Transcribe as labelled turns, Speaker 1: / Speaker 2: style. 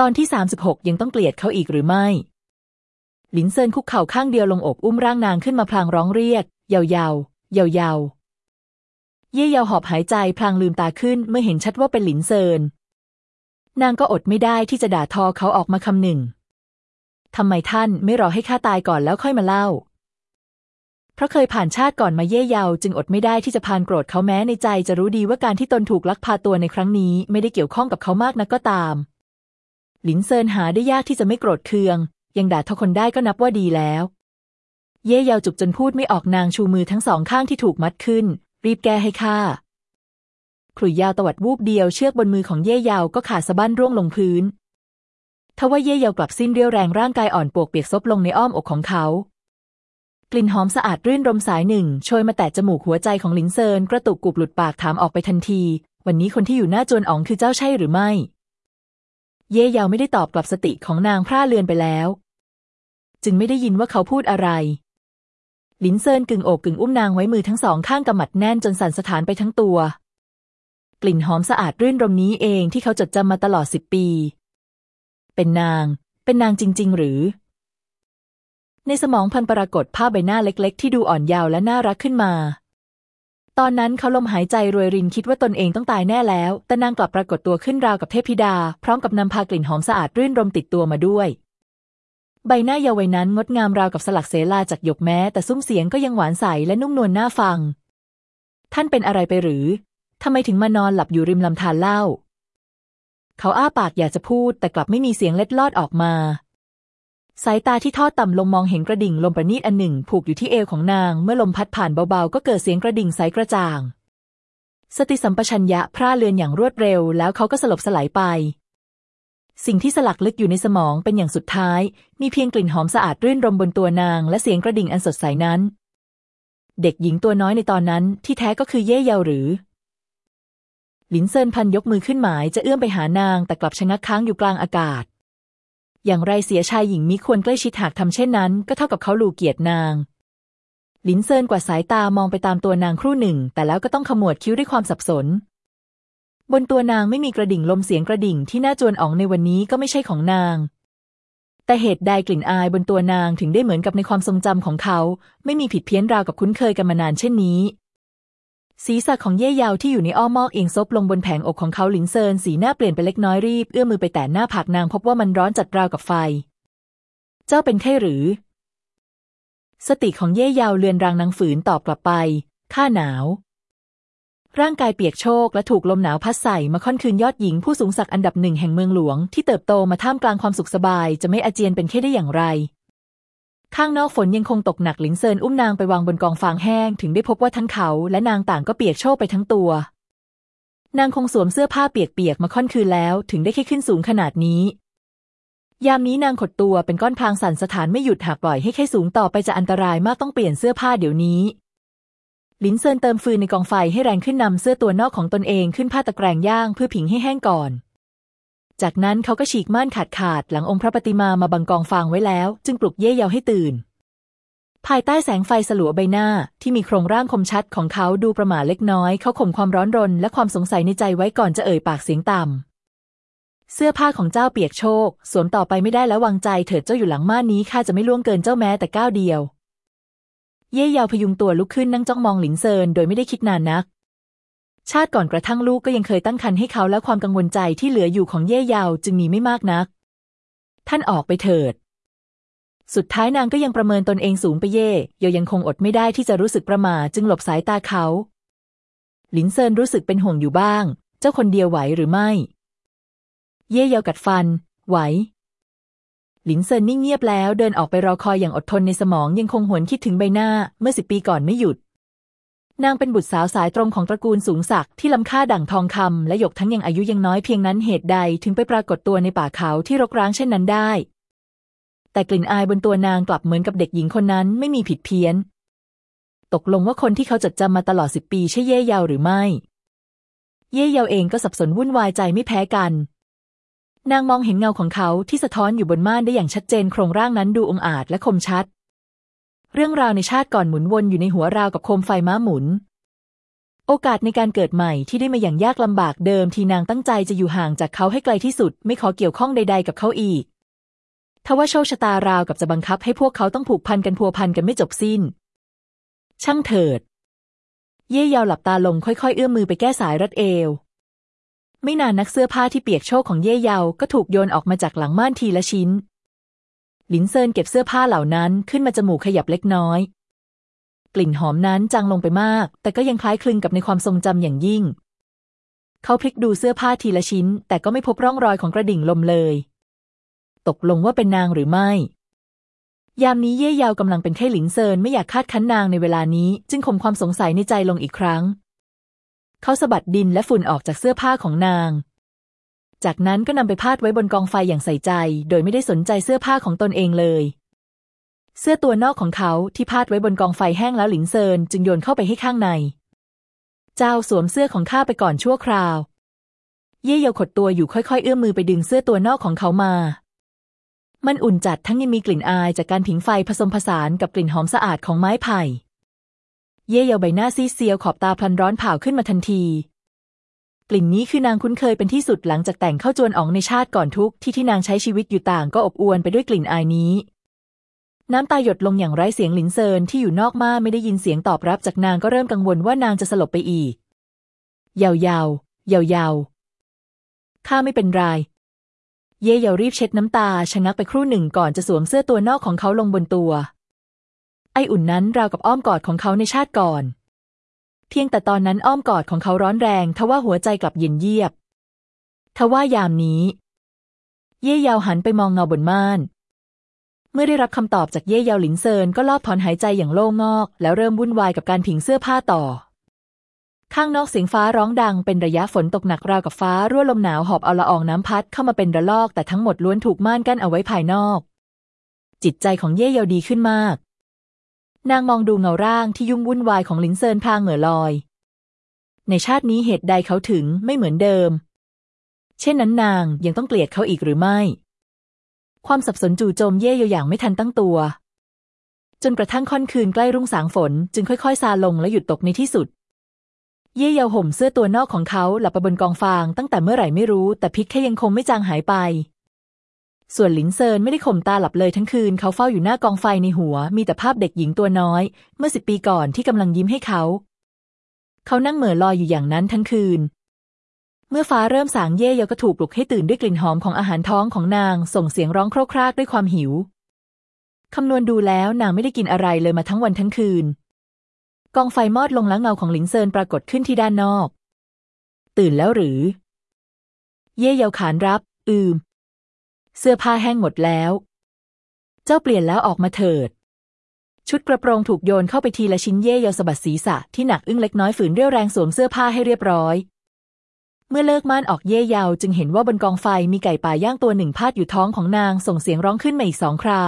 Speaker 1: ตอนที่ 36 ยังต้องเกลียดเขาอีกหรือไม่ หลินเซินคุกเข่าข้างเดียวลงอกอุ้มร่างนางขึ้นมาพลางร้องเรียกเยาเยาเยาเยาเย่เยาหอบหายใจพลางลืมตาขึ้นเมื่อเห็นชัดว่าเป็นหลินเซิน นางก็อดไม่ได้ที่จะด่าทอเขาออกมาคำหนึ่งทำไมท่านไม่รอให้ข้าตายก่อนแล้วค่อยมาเล่า เพราะเคยผ่านชาติก่อนมาเย่เยาจึงอดไม่ได้ที่จะพานโกรธเขาแม้ในใจจะรู้ดีว่าการที่ตนถูกลักพาตัวในครั้งนี้ ไม่ได้เกี่ยวข้องกับเขามากนักก็ตาม หลินเซินหาได้ยากที่จะไม่โกรธเคือง ยังด่าทอคนได้ก็นับว่าดีแล้ว เย่เยาจุกจนพูดไม่ออกนางชูมือทั้งสองข้างที่ถูกมัดขึ้น รีบแก้ให้ข้าขลุ่ยยาวตวัดวูบเดียวเชือกบนมือของเย่เยาก็ขาดสะบั้นร่วงลงพื้นทว่าเย่เยากลับสิ้นเรี่ยวแรงร่างกายอ่อนปวกเปียกซบลงในอ้อมอกของเขา กลิ่นหอมสะอาดรื่นรมสายหนึ่งโชยมาแตะจมูกหัวใจของลินเซินกระตุกกุบหลุดปากถามออกไปทันที วันนี้คนที่อยู่หน้าจวนอ๋องคือเจ้าใช่หรือไม่ เย่เยาไม่ได้ตอบกลับสติของนางพร่าเลือนไปแล้ว จึงไม่ได้ยินว่าเขาพูดอะไรลินเซินกึ่งอกกึ่งอุ้มนางไว้มือทั้งสองข้างกำมัดแน่นจนสั่นสะท้านไปทั้งตัว กลิ่นหอมสะอาดรื่นรมนี้เองที่เขาจดจำมาตลอดสิบปี เป็นนาง เป็นนางจริง ๆ หรือ ในสมองพันปรากฏภาพใบหน้าเล็ก ๆ ที่ดูอ่อนยาวและน่ารักขึ้นมา ตอนนั้นเขาลมหายใจรวยรินคิดว่าตนเองต้องตายแน่แล้ว แต่นางกลับปรากฏตัวขึ้นราวกับเทพธิดา พร้อมกับนำพากลิ่นหอมสะอาดรื่นรมติดตัวมาด้วย ใบหน้าเยาว์วัยนั้นงดงามราวกับสลักเสลาจากหยกแม้ แต่ซุ้มเสียงก็ยังหวานใสและนุ่มนวลน่าฟัง ท่านเป็นอะไรไปหรือทำไมถึงมานอนหลับอยู่ริมลำธารเล่า เขาอ้าปากอยากจะพูด แต่กลับไม่มีเสียงเล็ดลอดออกมา สายตาที่ทอดต่ำลงมองเห็นกระดิ่งลมประณีตอันหนึ่ง ผูกอยู่ที่เอวของนาง เมื่อลมพัดผ่านเบาๆ ก็เกิดเสียงกระดิ่งใสกระจ่าง สติสัมปชัญญะพร่าเลือนอย่างรวดเร็ว แล้วเขาก็สลบสลายไป สิ่งที่สลักลึกอยู่ในสมองเป็นอย่างสุดท้าย มีเพียงกลิ่นหอมสะอาดรื่นรมบนตัวนาง และเสียงกระดิ่งอันสดใสนั้น เด็กหญิงตัวน้อยในตอนนั้นที่แท้ก็คือเย่เยาหรือหลินเซินพันยกมือขึ้นหมายจะเอื้อมไปหานางแต่กลับชะงักค้างอยู่กลางอากาศ อย่างไรเสียชายหญิงมิควรใกล้ชิดหากทำเช่นนั้น ก็เท่ากับเขาหลูเกียรตินางหลินเซินกว่าสายตามองไปตามตัวนางครู่หนึ่ง แต่แล้วก็ต้องขมวดคิ้วด้วยความสับสน บนตัวนางไม่มีกระดิ่งลมเสียงกระดิ่งที่น่าจวนอ๋องในวันนี้ก็ไม่ใช่ของนาง แต่เหตุใดกลิ่นอายบนตัวนางถึงได้เหมือนกับในความทรงจำของเขา ไม่มีผิดเพี้ยนราวกับคุ้นเคยกันมานานเช่นนี้ ศีรษะของเย่เยาวที่อยู่ในอ้อมมอกเอียงซบลงบนแผงอกของเขาหลินเซินสีหน้าเปลี่ยนไปเล็กน้อยรีบ เอื้อมมือไปแตะหน้าผากนางพบว่ามันร้อนจัดราวกับไฟ เจ้าเป็นไข้หรือ สติของเย่เยาวเลือนรางนางฝืนตอบกลับไป ข้าหนาว ร่างกายเปียกโชกและถูกลมหนาวพัดใส่มาค่อนคืนยอดหญิงผู้สูงศักดิ์อันดับหนึ่งแห่งเมืองหลวงที่เติบโตมาท่ามกลางความสุขสบายจะไม่อาเจียนเป็นแค่ได้อย่างไร ข้างนอกฝนยังคงตกหนักหลินเซินอุ้มนางไปวางบนกองฟางแห้ง ถึงได้พบว่าทั้งเขาและนางต่างก็เปียกโชกไปทั้งตัว นางคงสวมเสื้อผ้าเปียกๆมาค่อนคืนแล้ว ถึงได้แค่ขึ้นสูงขนาดนี้ ยามนี้นางขดตัวเป็นก้อนพางสั่นสถานไม่หยุดหากปล่อยให้แค่สูงต่อไปจะอันตรายมากต้องเปลี่ยนเสื้อผ้าเดี๋ยวนี้หลินเซินเติมฟืนในกองไฟให้แรงขึ้นนำเสื้อตัวนอกของตนเองขึ้นผ้าตะแกรงย่างเพื่อผิงให้แห้งก่อน จากนั้นเขาก็ฉีกม่านขาดขาดหลังองค์พระปฏิมามาบังกองฟางไว้แล้ว จึงปลุกเย่เยาให้ตื่น ภายใต้แสงไฟสลัวใบหน้าที่มีโครงร่างคมชัดของเขาดูประหม่าเล็กน้อย เขาข่มความร้อนรน และความสงสัยในใจไว้ก่อนจะเอ่ยปากเสียงต่ำเสื้อผ้าของเจ้าเปียกโชก สวมต่อไปไม่ได้แล้ววางใจเถิดเจ้าอยู่หลังม่านนี้ข้าจะไม่ล่วงเกินเจ้าแม้แต่ก้าวเดียว เย่เยาพยุงตัวลุกขึ้นนั่งจ้องมองหลินเซินโดยไม่ได้คิดนานนัก ชาติก่อนกระทั่งลูกก็ยังเคยตั้งครรภ์ให้เขาและความกังวลใจที่เหลืออยู่ของเย่เยาวจึงมีไม่มากนัก ท่านออกไปเถิด สุดท้ายนางก็ยังประเมินตนเองสูงไปเย่เยายังคงอดไม่ได้ที่จะรู้สึกประมาจึงหลบสายตาเขา หลินเซินรู้สึกเป็นห่วงอยู่บ้าง เจ้าคนเดียวไหวหรือไม่ เย่เยากัดฟัน ไหว หลินเซินนิ่งเงียบแล้วเดินออกไปรอคอยอย่างอดทนในสมองยังคงหวนคิดถึงใบหน้าเมื่อสิบปีก่อนไม่หยุด นางเป็นบุตรสาวสายตรงของตระกูลสูงศักดิ์ที่ล้ำค่าดั่งทองคำและหยกทั้งยังอายุยังน้อยเพียงนั้นเหตุใดถึงไปปรากฏตัวในป่าเขาที่รกร้างเช่นนั้นได้ แต่กลิ่นอายบนตัวนางกลับเหมือนกับเด็กหญิงคนนั้นไม่มีผิดเพี้ยน ตกลงว่าคนที่เขาจดจำมาตลอดสิบปีใช่เย่เยาหรือไม่ เย่เยาเองก็สับสนวุ่นวายใจไม่แพ้กัน นางมองเห็นเงาของเขาที่สะท้อนอยู่บนม่านได้อย่างชัดเจนโครงร่างนั้นดูองอาจและคมชัด เรื่องราวในชาติก่อนหมุนวนอยู่ในหัวราวกับโคมไฟม้าหมุน โอกาสในการเกิดใหม่ที่ได้มาอย่างยากลำบากเดิมทีนางตั้งใจจะอยู่ห่างจากเขาให้ไกลที่สุด ไม่ขอเกี่ยวข้องใด ๆ กับเขาอีกทว่าโชคชะตาราวกับจะบังคับให้พวกเขาต้องผูกพันกันพัวพันกันไม่จบสิ้น ช่างเถิด เย่ยาวหลับตาลงค่อยๆ เอื้อมมือไปแก้สายรัดเอว ไม่นานนักเสื้อผ้าที่เปียกโชกของเย่ยาวก็ถูกโยนออกมาจากหลังม่านทีละชิ้น หลินเซินเก็บเสื้อผ้าเหล่านั้นขึ้นมาจมูกขยับเล็กน้อย กลิ่นหอมนั้นจางลงไปมาก แต่ก็ยังคล้ายคลึงกับในความทรงจำอย่างยิ่ง เขาพลิกดูเสื้อผ้าทีละชิ้น แต่ก็ไม่พบร่องรอยของกระดิ่งลมเลย ตกลงว่าเป็นนางหรือไม่ ยามนี้เย่ยาวกำลังเป็นไข้หลินเซินไม่อยากคาดคั้นนางในเวลานี้ จึงข่มความสงสัยในใจลงอีกครั้ง เขาสะบัดดินและฝุ่นออกจากเสื้อผ้าของนาง จากนั้นก็นำไปพาดไว้บนกองไฟอย่างใส่ใจ โดยไม่ได้สนใจเสื้อผ้าของตนเองเลย เสื้อตัวนอกของเขาที่พาดไว้บนกองไฟแห้งแล้วหลินเซินจึงโยนเข้าไปให้ข้างใน เจ้าสวมเสื้อของข้าไปก่อนชั่วคราว เย่เยาขดตัวอยู่ค่อยๆ เอื้อมมือไปดึงเสื้อตัวนอกของเขามา มันอุ่นจัดทั้งยังมีกลิ่นอายจากการผิงไฟผสมผสานกับกลิ่นหอมสะอาดของไม้ไผ่ เย่เยาใบหน้าซีเซียวขอบตาพลันร้อนเผาขึ้นมาทันที กลิ่นนี้คือนางคุ้นเคยเป็นที่สุดหลังจากแต่งเข้าจวนอ๋องในชาติก่อนทุกที่ที่นางใช้ชีวิตอยู่ต่างก็อบอวลไปด้วยกลิ่นอายนี้ น้ำตาหยดลงอย่างไร้เสียงหลินเซินที่อยู่นอกม่าไม่ได้ยินเสียงตอบรับจากนางก็เริ่มกังวลว่านางจะสลบไปอีก ยาวยาวยาวยาวข้าไม่เป็นไร เย่เยารีบเช็ดน้ำตาชะงักไปครู่หนึ่งก่อนจะสวมเสื้อตัวนอกของเขาลงบนตัว ไออุ่นนั้นราวกับอ้อมกอดของเขาในชาติก่อน เพียงแต่ตอนนั้นอ้อมกอดของเขาร้อนแรงทว่าหัวใจกลับเย็นเยียบทว่ายามนี้ เย่เยาหันไปมองเงาบนม่าน เมื่อได้รับคำตอบจากเย่เยาหลินเซินก็ลอบถอนหายใจอย่างโล่งงอก แล้วเริ่มวุ่นวายกับการผิงเสื้อผ้าต่อ ข้างนอกเสียงฟ้าร้องดังเป็นระยะฝนตกหนักราวกับฟ้ารั่วลมหนาวหอบเอาละอองน้ำพัดเข้ามาเป็นระลอกแต่ทั้งหมดล้วนถูกม่านกั้นเอาไว้ภายนอก จิตใจของเย่เยาดีขึ้นมาก นางมองดูเงาร่างที่ยุ่งวุ่นวายของลินเซินพางเหงื่อลอย ในชาตินี้เหตุใดเขาถึงไม่เหมือนเดิม เช่นนั้นนางยังต้องเกลียดเขาอีกหรือไม่ ความสับสนจู่โจมเย่เยาอย่างไม่ทันตั้งตัว จนกระทั่งค่อนคืนใกล้รุ่งสางฝน จึงค่อยๆ ซาลงและหยุดตกในที่สุด เย่เยาห่มเสื้อตัวนอกของเขาหลับไปบนกองฟางตั้งแต่เมื่อไหร่ไม่รู้ แต่พิษแค่ยังคงไม่จางหายไป ส่วนหลินเซินไม่ได้ข่มตาหลับเลยทั้งคืน เขาเฝ้าอยู่หน้ากองไฟในหัว มีแต่ภาพเด็กหญิงตัวน้อย เมื่อสิบปีก่อนที่กำลังยิ้มให้เขา เขานั่งเหม่อลอยอยู่อย่างนั้นทั้งคืน เมื่อฟ้าเริ่มสางเย่เยาก็ถูกปลุกให้ตื่นด้วยกลิ่นหอมของอาหารท้องของนาง ส่งเสียงร้องโครกครากด้วยความหิว คำนวณดูแล้วนางไม่ได้กินอะไรเลยมาทั้งวันทั้งคืน กองไฟมอดลงแล้วเงาของหลินเซินปรากฏขึ้นที่ด้านนอก ตื่นแล้วหรือ เย่เยาขานรับ อืม เสื้อผ้าแห้งหมดแล้ว เจ้าเปลี่ยนแล้วออกมาเถิด ชุดกระโปรงถูกโยนเข้าไปทีละชิ้นเย่เยาสะบัดศีรษะที่หนักอึ้งเล็กน้อยฝืนเรี่ยวแรงสวมเสื้อผ้าให้เรียบร้อย เมื่อเลิกม่านออกเย่เยาจึงเห็นว่าบนกองไฟมีไก่ป่าย่างตัวหนึ่งพาดอยู่ท้องของนางส่งเสียงร้องขึ้นมาอีกสองครา